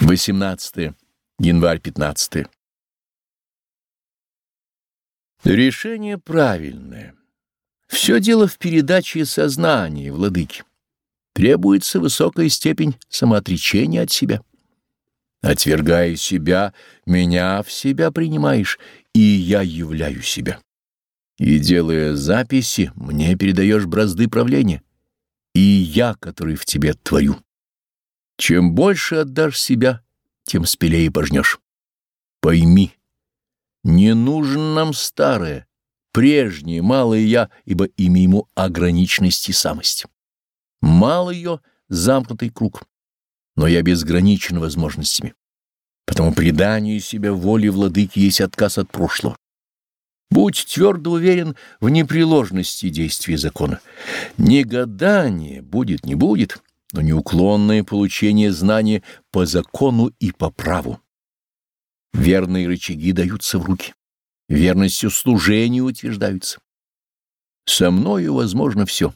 18 январь 15 Решение правильное. Все дело в передаче сознания, владыки. Требуется высокая степень самоотречения от себя. Отвергая себя, меня в себя принимаешь, и я являю себя. И делая записи, мне передаешь бразды правления, и я, который в тебе творю. Чем больше отдашь себя, тем спелее пожнешь. Пойми, не нужен нам старое, прежнее, малое «я», ибо имя ему ограниченность и самость. Мало ее — замкнутый круг, но я безграничен возможностями. Потому предание себя воле владыки есть отказ от прошлого. Будь твердо уверен в непреложности действия закона. Негодание будет, не будет — но неуклонное получение знания по закону и по праву. Верные рычаги даются в руки, верностью служения утверждаются. Со мною возможно все.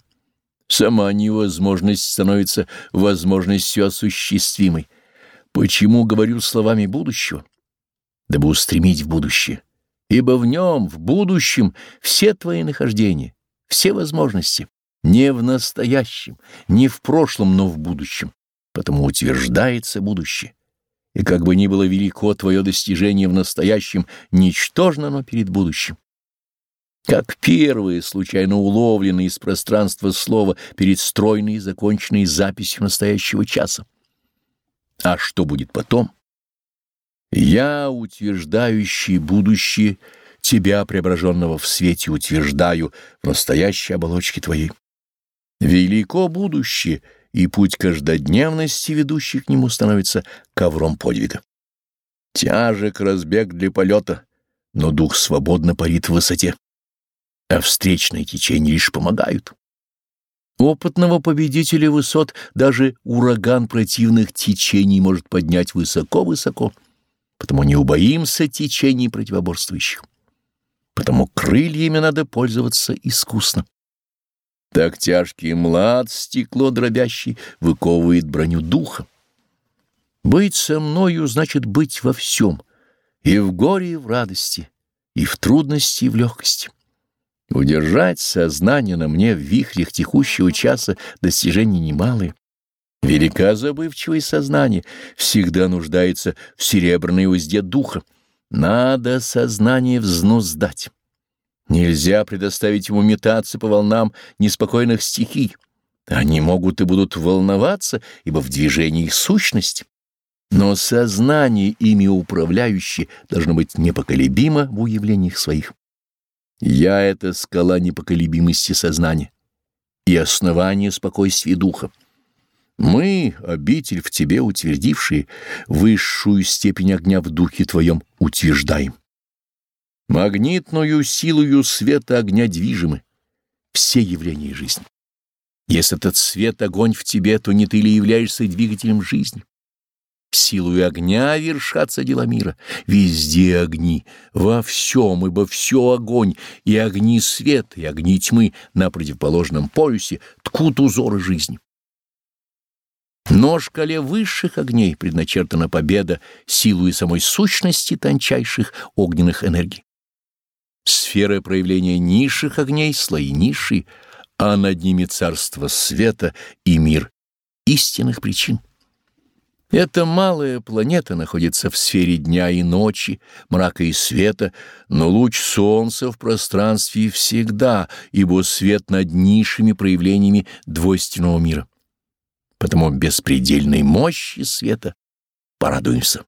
Сама невозможность становится возможностью осуществимой. Почему говорю словами будущего? Дабы устремить в будущее, ибо в нем, в будущем, все твои нахождения, все возможности. Не в настоящем, не в прошлом, но в будущем. Потому утверждается будущее. И как бы ни было велико твое достижение в настоящем, ничтожно оно перед будущим. Как первое, случайно уловленное из пространства слово перед стройной и законченной записью настоящего часа. А что будет потом? Я, утверждающий будущее, тебя, преображенного в свете, утверждаю в настоящей оболочке твоей. Велико будущее, и путь каждодневности, ведущий к нему, становится ковром подвига. Тяжек разбег для полета, но дух свободно парит в высоте, а встречные течения лишь помогают. Опытного победителя высот даже ураган противных течений может поднять высоко-высоко, потому не убоимся течений противоборствующих. Потому крыльями надо пользоваться искусно. Так тяжкий млад, стекло дробящий, выковывает броню духа. Быть со мною значит быть во всем, и в горе, и в радости, и в трудности, и в легкости. Удержать сознание на мне в вихрях текущего часа достижений немалые. Велика забывчивое сознание, всегда нуждается в серебряной узде духа. Надо сознание взнуздать. Нельзя предоставить ему метаться по волнам неспокойных стихий. Они могут и будут волноваться, ибо в движении сущность. Но сознание, ими управляющее, должно быть непоколебимо в уявлениях своих. Я — это скала непоколебимости сознания и основание спокойствия духа. Мы, обитель в тебе утвердившие, высшую степень огня в духе твоем утверждаем. Магнитную силою света огня движимы все явления жизни. Если этот свет — огонь в тебе, то не ты ли являешься двигателем жизни? Силою огня вершатся дела мира. Везде огни, во всем, ибо все огонь, и огни света, и огни тьмы на противоположном полюсе ткут узоры жизни. Но шкале высших огней предначертана победа силой самой сущности тончайших огненных энергий сферы проявления низших огней, слои низшие, а над ними царство света и мир истинных причин. Эта малая планета находится в сфере дня и ночи, мрака и света, но луч солнца в пространстве всегда, ибо свет над низшими проявлениями двойственного мира. Потому беспредельной мощи света порадуемся.